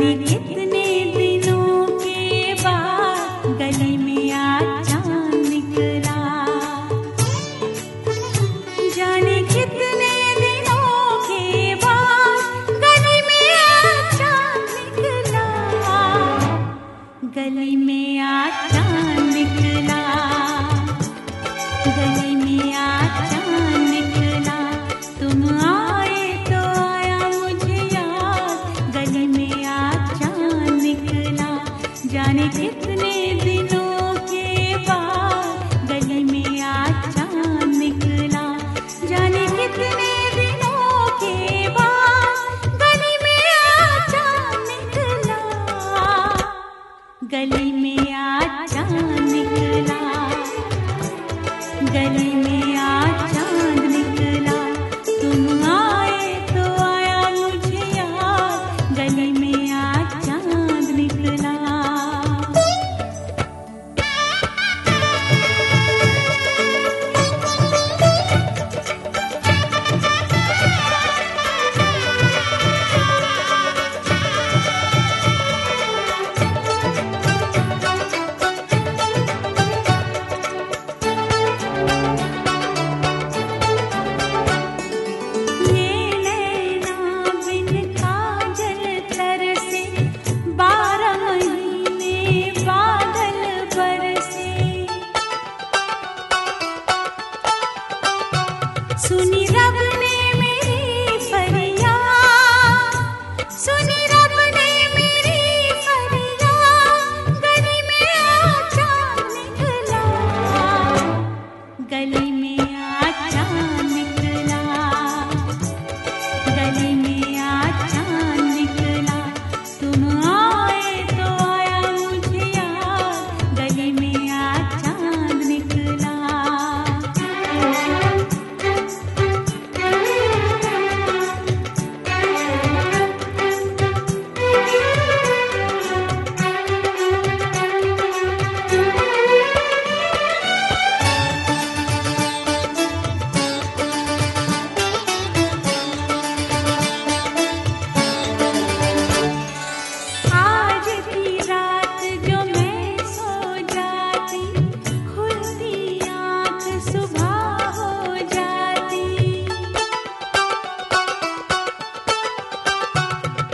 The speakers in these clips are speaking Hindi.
कितने दिनों के बाद गली में आज निकला। जाने कितने दिनों के बाद गली में आज चाँद चाँद निकला। गली गली में आ निकला सुनी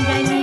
Jangan